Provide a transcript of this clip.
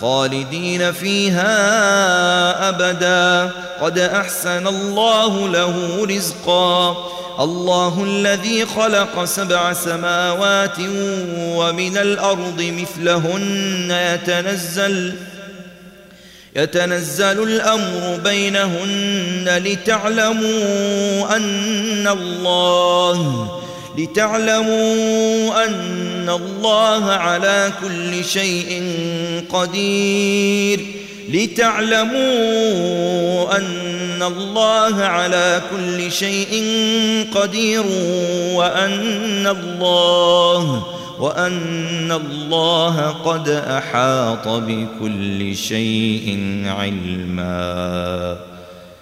خالدين فيها أبدا. قد أحسن الله له رزقا. الله الذي خلق سبع سماوات ومن الأرض مثلهن يتنزل يتنزل الأمر بينهن لتعلموا أن الله لتعلموا أن الله على كل شيء قدير لتعلموا أن وأن الله على كل شيء قدير وأن الله وأن الله قد أحاط بكل شيء علمًا